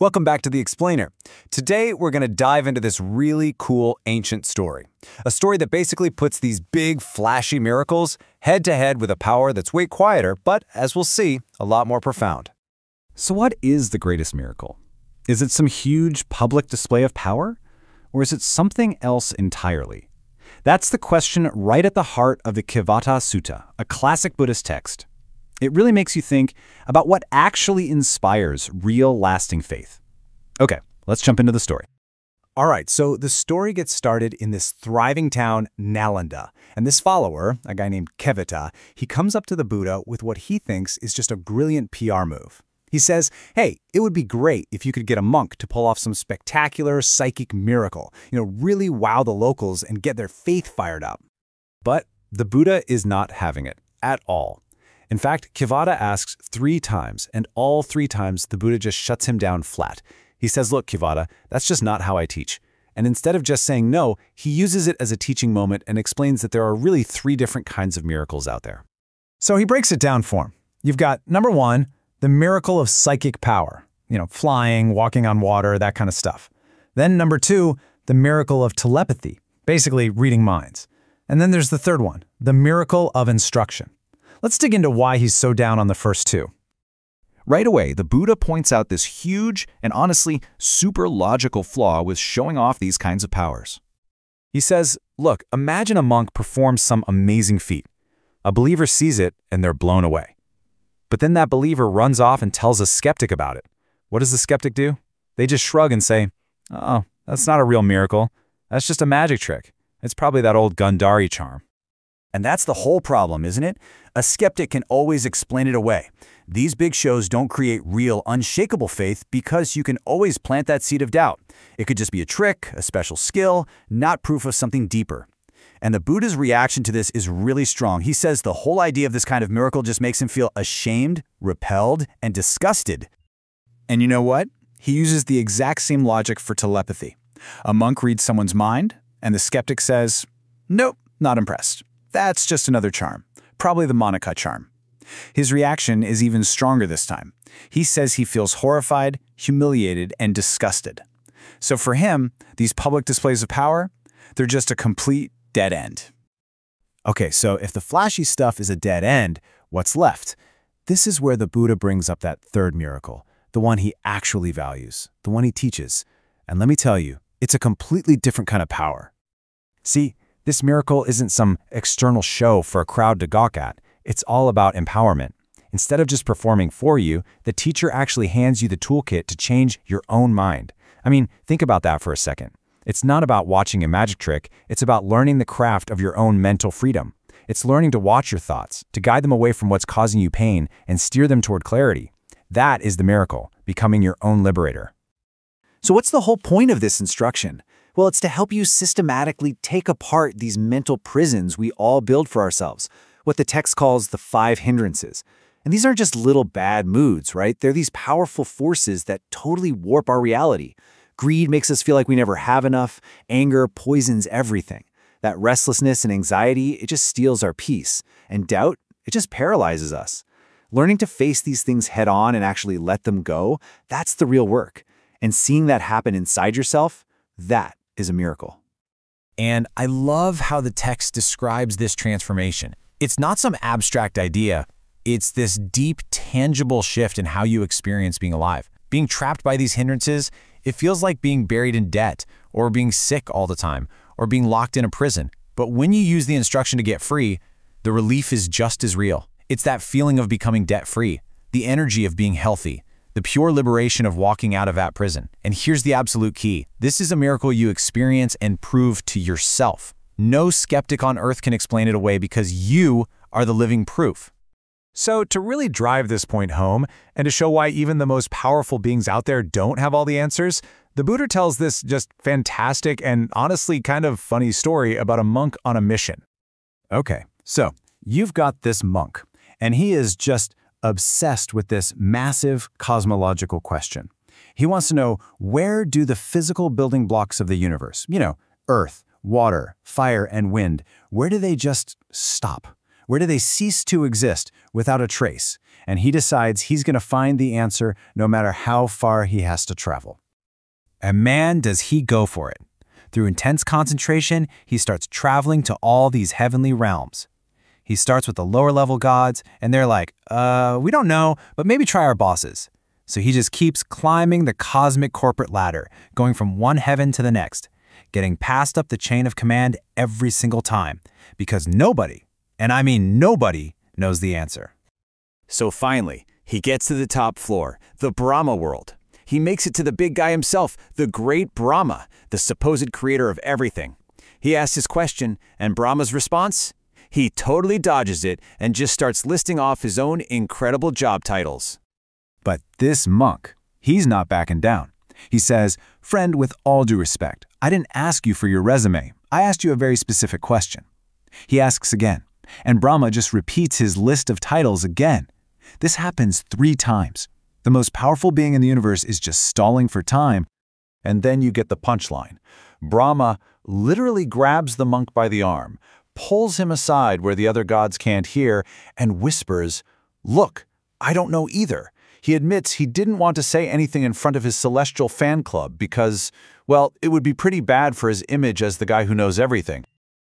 Welcome back to The Explainer. Today, we're going to dive into this really cool ancient story. A story that basically puts these big, flashy miracles head to head with a power that's way quieter, but as we'll see, a lot more profound. So, what is the greatest miracle? Is it some huge public display of power? Or is it something else entirely? That's the question right at the heart of the Kevaddha Sutta, a classic Buddhist text. It really makes you think about what actually inspires real lasting faith. Okay, let's jump into the story. All right, so the story gets started in this thriving town, Nalanda. And this follower, a guy named Kevaddha, he comes up to the Buddha with what he thinks is just a brilliant PR move. He says, hey, it would be great if you could get a monk to pull off some spectacular psychic miracle, you know, really wow the locals and get their faith fired up. But the Buddha is not having it at all. In fact, Kevaddha asks three times, and all three times the Buddha just shuts him down flat. He says, look, Kevaddha, that's just not how I teach. And instead of just saying no, he uses it as a teaching moment and explains that there are really three different kinds of miracles out there. So he breaks it down for him. You've got, number one, the miracle of psychic power, you know, flying, walking on water, that kind of stuff. Then number two, the miracle of telepathy, basically reading minds. And then there's the third one, the miracle of instruction. Let's dig into why he's so down on the first two. Right away, the Buddha points out this huge and honestly super logical flaw with showing off these kinds of powers. He says, look, imagine a monk performs some amazing feat. A believer sees it and they're blown away. But then that believer runs off and tells a skeptic about it. What does the skeptic do? They just shrug and say, oh, that's not a real miracle. That's just a magic trick. It's probably that old Gandhari charm. And that's the whole problem, isn't it? A skeptic can always explain it away. These big shows don't create real, unshakable faith because you can always plant that seed of doubt. It could just be a trick, a special skill, not proof of something deeper. And the Buddha's reaction to this is really strong. He says the whole idea of this kind of miracle just makes him feel ashamed, repelled, and disgusted. And you know what? He uses the exact same logic for telepathy. A monk reads someone's mind, and the skeptic says, Nope, not impressed. That's just another charm, probably the Manika charm. His reaction is even stronger this time. He says he feels horrified, humiliated, and disgusted. So for him, these public displays of power, they're just a complete dead end. Okay, so if the flashy stuff is a dead end, what's left? This is where the Buddha brings up that third miracle, the one he actually values, the one he teaches. And let me tell you, it's a completely different kind of power. See, this miracle isn't some external show for a crowd to gawk at. It's all about empowerment. Instead of just performing for you, the teacher actually hands you the toolkit to change your own mind. I mean, think about that for a second. It's not about watching a magic trick, it's about learning the craft of your own mental freedom. It's learning to watch your thoughts, to guide them away from what's causing you pain and steer them toward clarity. That is the miracle, becoming your own liberator. So what's the whole point of this instruction? Well, it's to help you systematically take apart these mental prisons we all build for ourselves, what the text calls the five hindrances. And these aren't just little bad moods, right? They're these powerful forces that totally warp our reality. Greed makes us feel like we never have enough. Anger poisons everything. That restlessness and anxiety, it just steals our peace. And doubt, it just paralyzes us. Learning to face these things head on and actually let them go, that's the real work. And seeing that happen inside yourself, that is a miracle. And I love how the text describes this transformation. It's not some abstract idea, it's this deep, tangible shift in how you experience being alive. Being trapped by these hindrances, it feels like being buried in debt, or being sick all the time, or being locked in a prison. But when you use the instruction to get free, the relief is just as real. It's that feeling of becoming debt-free, the energy of being healthy, the pure liberation of walking out of that prison. And here's the absolute key. This is a miracle you experience and prove to yourself. No skeptic on earth can explain it away because you are the living proof. So to really drive this point home, and to show why even the most powerful beings out there don't have all the answers, the Buddha tells this just fantastic and honestly kind of funny story about a monk on a mission. Okay, so you've got this monk, and he is just obsessed with this massive cosmological question. He wants to know where do the physical building blocks of the universe, you know, earth, water, fire, and wind, where do they just stop? Where do they cease to exist without a trace? and he decides he's going to find the answer no matter how far he has to travel. And man, does he go for it. Through intense concentration, he starts traveling to all these heavenly realms. He starts with the lower level gods, and they're like, uh, we don't know, but maybe try our bosses. So he just keeps climbing the cosmic corporate ladder, going from one heaven to the next, getting passed up the chain of command every single time, because nobody, and I mean nobody, knows the answer. So finally, he gets to the top floor, the Brahma world. He makes it to the big guy himself, the great Brahma, the supposed creator of everything. He asks his question, and Brahma's response? He totally dodges it and just starts listing off his own incredible job titles. But this monk, he's not backing down. He says, Friend, with all due respect, I didn't ask you for your resume. I asked you a very specific question. He asks again, and Brahma just repeats his list of titles again. This happens three times. The most powerful being in the universe is just stalling for time. And then you get the punchline. Brahma literally grabs the monk by the arm, pulls him aside where the other gods can't hear, and whispers, Look, I don't know either. He admits he didn't want to say anything in front of his celestial fan club because, well, it would be pretty bad for his image as the guy who knows everything.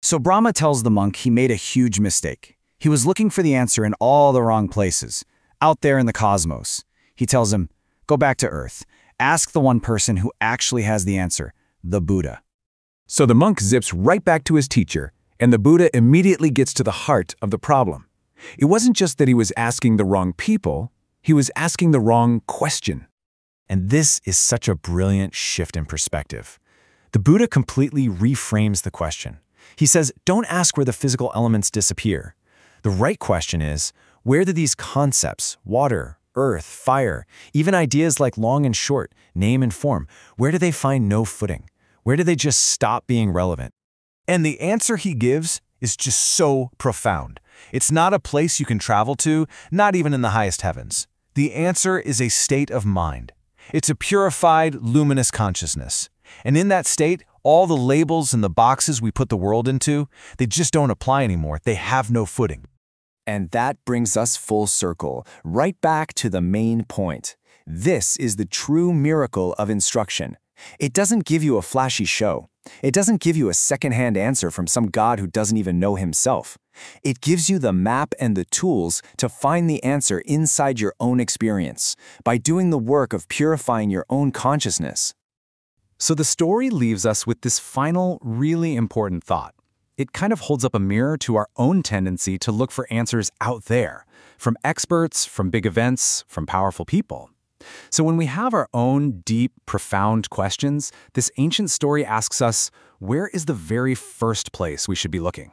So Brahma tells the monk he made a huge mistake. He was looking for the answer in all the wrong places, out there in the cosmos. He tells him, go back to Earth. Ask the one person who actually has the answer, the Buddha. So the monk zips right back to his teacher, and the Buddha immediately gets to the heart of the problem. It wasn't just that he was asking the wrong people, he was asking the wrong question. And this is such a brilliant shift in perspective. The Buddha completely reframes the question. He says, don't ask where the physical elements disappear. The right question is, where do these concepts, water, earth, fire, even ideas like long and short, name and form, where do they find no footing? Where do they just stop being relevant? And the answer he gives is just so profound. It's not a place you can travel to, not even in the highest heavens. The answer is a state of mind. It's a purified, luminous consciousness. And in that state, all the labels and the boxes we put the world into, they just don't apply anymore. They have no footing. And that brings us full circle, right back to the main point. This is the true miracle of instruction. It doesn't give you a flashy show. It doesn't give you a second-hand answer from some god who doesn't even know himself. It gives you the map and the tools to find the answer inside your own experience by doing the work of purifying your own consciousness. So the story leaves us with this final, really important thought. It kind of holds up a mirror to our own tendency to look for answers out there, from experts, from big events, from powerful people. So when we have our own deep, profound questions, this ancient story asks us, where is the very first place we should be looking?